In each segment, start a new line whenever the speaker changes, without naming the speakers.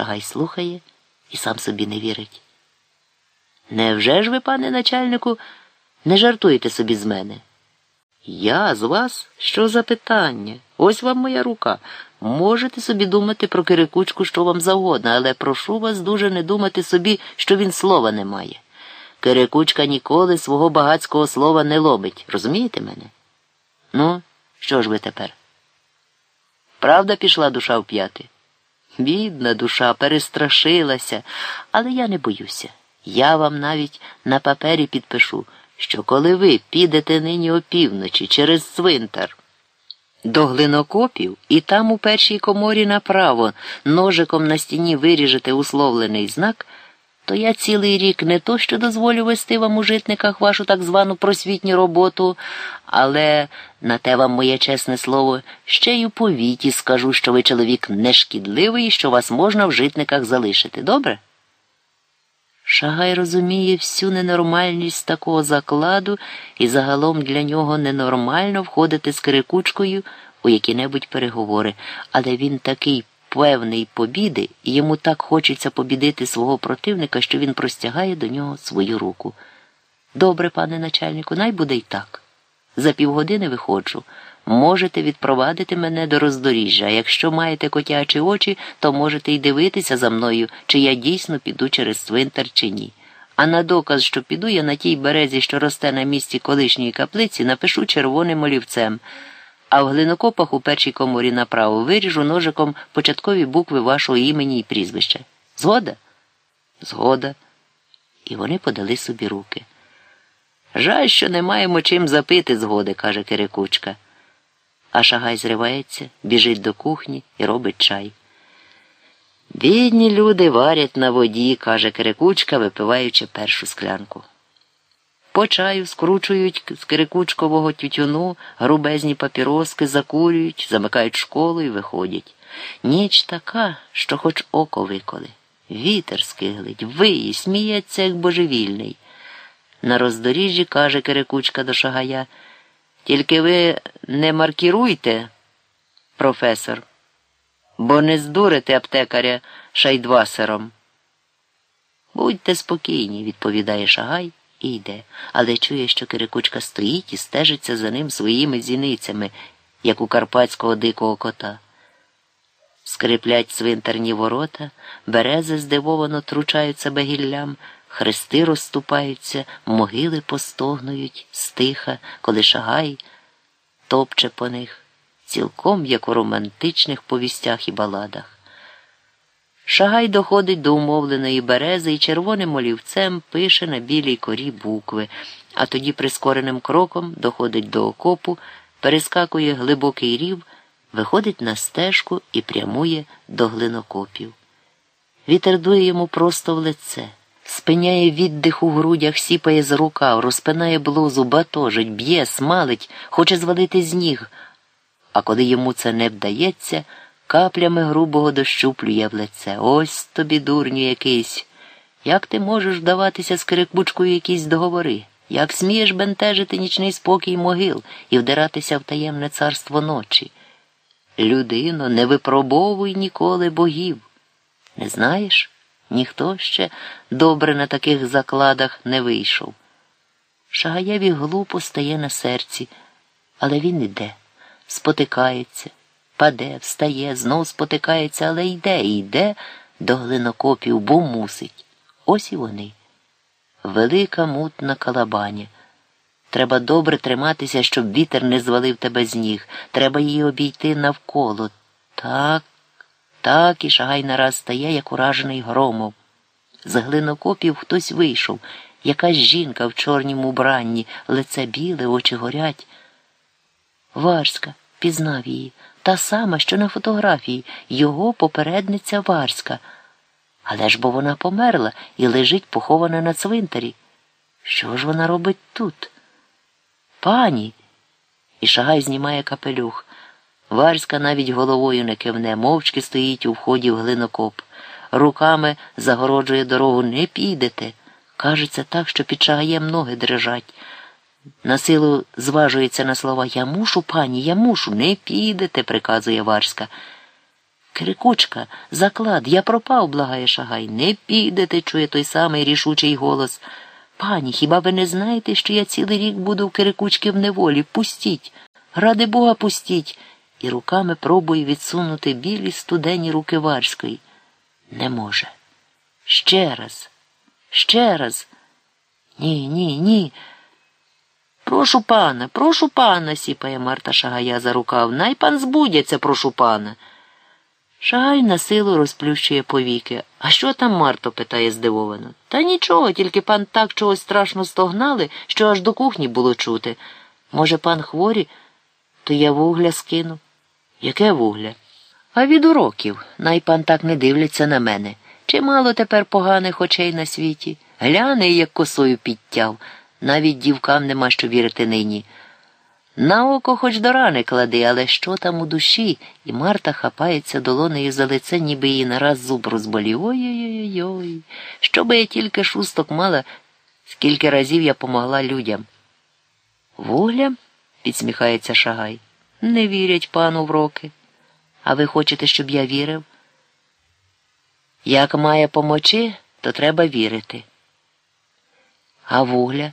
Шагай слухає і сам собі не вірить. Невже ж ви, пане начальнику, не жартуєте собі з мене? Я з вас? Що за питання? Ось вам моя рука. Можете собі думати про Кирикучку, що вам завгодно, але прошу вас дуже не думати собі, що він слова не має. Кирикучка ніколи свого багатського слова не лобить. Розумієте мене? Ну, що ж ви тепер? Правда пішла душа в п'яти? Бідна душа перестрашилася, але я не боюся. Я вам навіть на папері підпишу, що коли ви підете нині опівночі через цвинтар до глинокопів і там у першій коморі направо ножиком на стіні виріжете условлений знак, то я цілий рік не то що дозволю вести вам у житниках вашу так звану просвітню роботу, але на те вам моє чесне слово, ще й у повіті скажу, що ви чоловік нешкідливий і що вас можна в житниках залишити. Добре? Шагай розуміє всю ненормальність такого закладу і загалом для нього ненормально входити з Кирикучкою у які-небудь переговори, але він такий певний побіди, і йому так хочеться побідити свого противника, що він простягає до нього свою руку. Добре, пане начальнику, най буде й так. За півгодини виходжу. Можете відпровадити мене до роздоріжжя, а якщо маєте котячі очі, то можете й дивитися за мною, чи я дійсно піду через цвинтар чи ні. А на доказ, що піду я на тій березі, що росте на місці колишньої каплиці, напишу червоним олівцем, а в глинокопах у першій коморі направо виріжу ножиком початкові букви вашого імені і прізвища. Згода? Згода. І вони подали собі руки. Жаль, що не маємо чим запити згоди, каже Кирикучка. А шагай зривається, біжить до кухні і робить чай. Бідні люди варять на воді, каже Кирикучка, випиваючи першу склянку. По чаю скручують з кирикучкового тютюну, грубезні папіроски, закурюють, замикають школу і виходять. Ніч така, що хоч око виколи. Вітер скиглить, виє, сміється, як божевільний. На роздоріжжі каже Кирикучка до шагая. Тільки ви не маркіруйте, професор, бо не здурите аптекаря шайдвасером. Будьте спокійні, відповідає шагай і йде, але чує, що Кирикучка стоїть і стежиться за ним своїми зіницями, як у карпатського дикого кота. Скриплять цвинтарні ворота, берези здивовано тручають себе гіллям. Хрести розступаються, могили постогнують стиха, коли шагай топче по них, цілком як у романтичних повістях і баладах. Шагай доходить до умовленої берези і червоним олівцем пише на білій корі букви, а тоді прискореним кроком доходить до окопу, перескакує глибокий рів, виходить на стежку і прямує до глинокопів. Вітер дує йому просто в лице спиняє віддих у грудях, сіпає з рукав, розпинає блузу, батожить, б'є, смалить, хоче звалити з ніг. А коли йому це не вдається, каплями грубого дощу плює в лице. Ось тобі, дурню, якийсь. Як ти можеш вдаватися з кирикбучкою якісь договори? Як смієш бентежити нічний спокій могил і вдиратися в таємне царство ночі? Людино, не випробовуй ніколи богів. Не знаєш? Ніхто ще добре на таких закладах не вийшов. Шагаєві глупо стає на серці, але він іде, спотикається, паде, встає, знов спотикається, але йде, йде до глинокопів, бо мусить. Ось і вони. Велика мутна калабаня. Треба добре триматися, щоб вітер не звалив тебе з ніг. Треба її обійти навколо. Так. Так і шагай нараз стає, як уражений громов. З глинокопів хтось вийшов, якась жінка в чорнім убранні, лице біле, очі горять. Варська пізнав її, та сама, що на фотографії, його попередниця Варська. Але ж бо вона померла і лежить похована на цвинтарі. Що ж вона робить тут? Пані. І шагай знімає капелюх. Варська навіть головою не кивне, мовчки стоїть у вході в глинокоп. Руками загороджує дорогу не підете. Кажеться так, що під шагаєм ноги дрижать. На силу зважується на слова Я мушу, пані, я мушу, не підете, приказує Варська. Крикучка, заклад, я пропав, благає шагай. Не підете, чує той самий рішучий голос. Пані, хіба ви не знаєте, що я цілий рік буду в Кирикучки в неволі? Пустіть. Ради Бога, пустіть. І руками пробує відсунути білі студені руки Варської. Не може. Ще раз, ще раз. Ні, ні, ні. Прошу пана, прошу пана, сіпає Марта Шагая за рукав. Най пан збудяться, прошу пана. Шагай на силу розплющує повіки. А що там Марто? питає здивовано. Та нічого, тільки пан так чогось страшно стогнали, що аж до кухні було чути. Може, пан хворі, то я вугля скину. Яке вугля? А від уроків. Най пан так не дивляться на мене. Чимало тепер поганих очей на світі. Гляне, як косою підтяв. Навіть дівкам нема що вірити нині. На око хоч до рани клади, але що там у душі? І Марта хапається долонею за лице, ніби її нараз зуб розболів. Ой-ой-ой. Що би я тільки шусток мала, скільки разів я помогла людям. Вуглям? підсміхається Шагай. Не вірять пану в роки. А ви хочете, щоб я вірив? Як має помочи, то треба вірити. А вугля?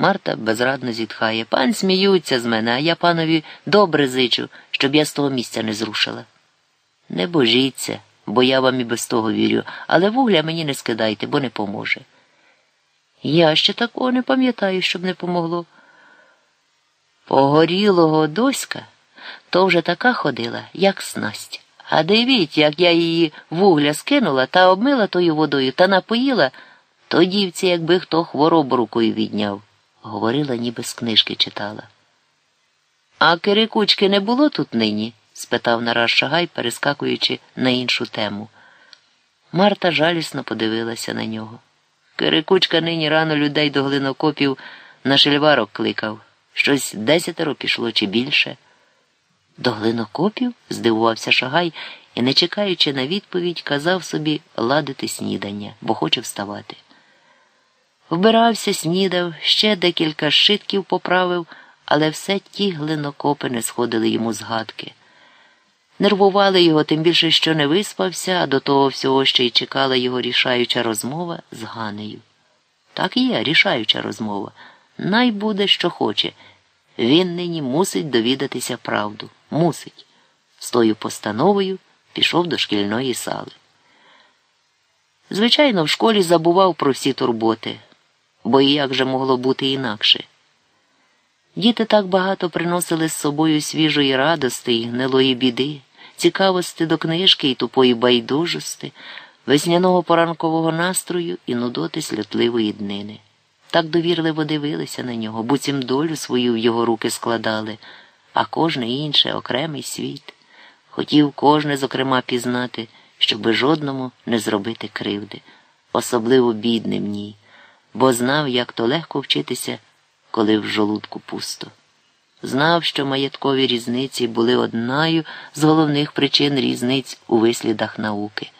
Марта безрадно зітхає. Пан сміються з мене, а я панові добре зичу, щоб я з того місця не зрушила. Не божіться, бо я вам і без того вірю, але вугля мені не скидайте, бо не поможе. Я ще такого не пам'ятаю, щоб не помогло. Погорілого доська то вже така ходила, як снасть. А дивіть, як я її вугля скинула та обмила тою водою та напоїла, то дівці, якби хто хворобу рукою відняв говорила, ніби з книжки читала. А Кирикучки не було тут нині? спитав нараз Шагай, перескакуючи на іншу тему. Марта жалісно подивилася на нього. Кирикучка нині рано людей до глинокопів на шельварок кликав. Щось десятеро пішло чи більше. До глинокопів? здивувався Шагай і, не чекаючи на відповідь, казав собі ладити снідання, бо хоче вставати. Вбирався, снідав, ще декілька шитків поправив, але все ті глинокопи не сходили йому з гадки. Нервували його, тим більше, що не виспався, а до того всього ще й чекала його рішаюча розмова з Ганею. Так і є, рішаюча розмова. Най буде, що хоче. Він нині мусить довідатися правду. Мусить. З тою постановою пішов до шкільної сали. Звичайно, в школі забував про всі турботи бо і як же могло бути інакше. Діти так багато приносили з собою свіжої радости і гнилої біди, цікавості до книжки і тупої байдужости, весняного поранкового настрою і нудоти сльотливої днини. Так довірливо дивилися на нього, буцім долю свою в його руки складали, а кожне інше окремий світ. Хотів кожне, зокрема, пізнати, щоби жодному не зробити кривди, особливо бідним ні бо знав, як то легко вчитися, коли в жолудку пусто. Знав, що маєткові різниці були одною з головних причин різниць у вислідах науки.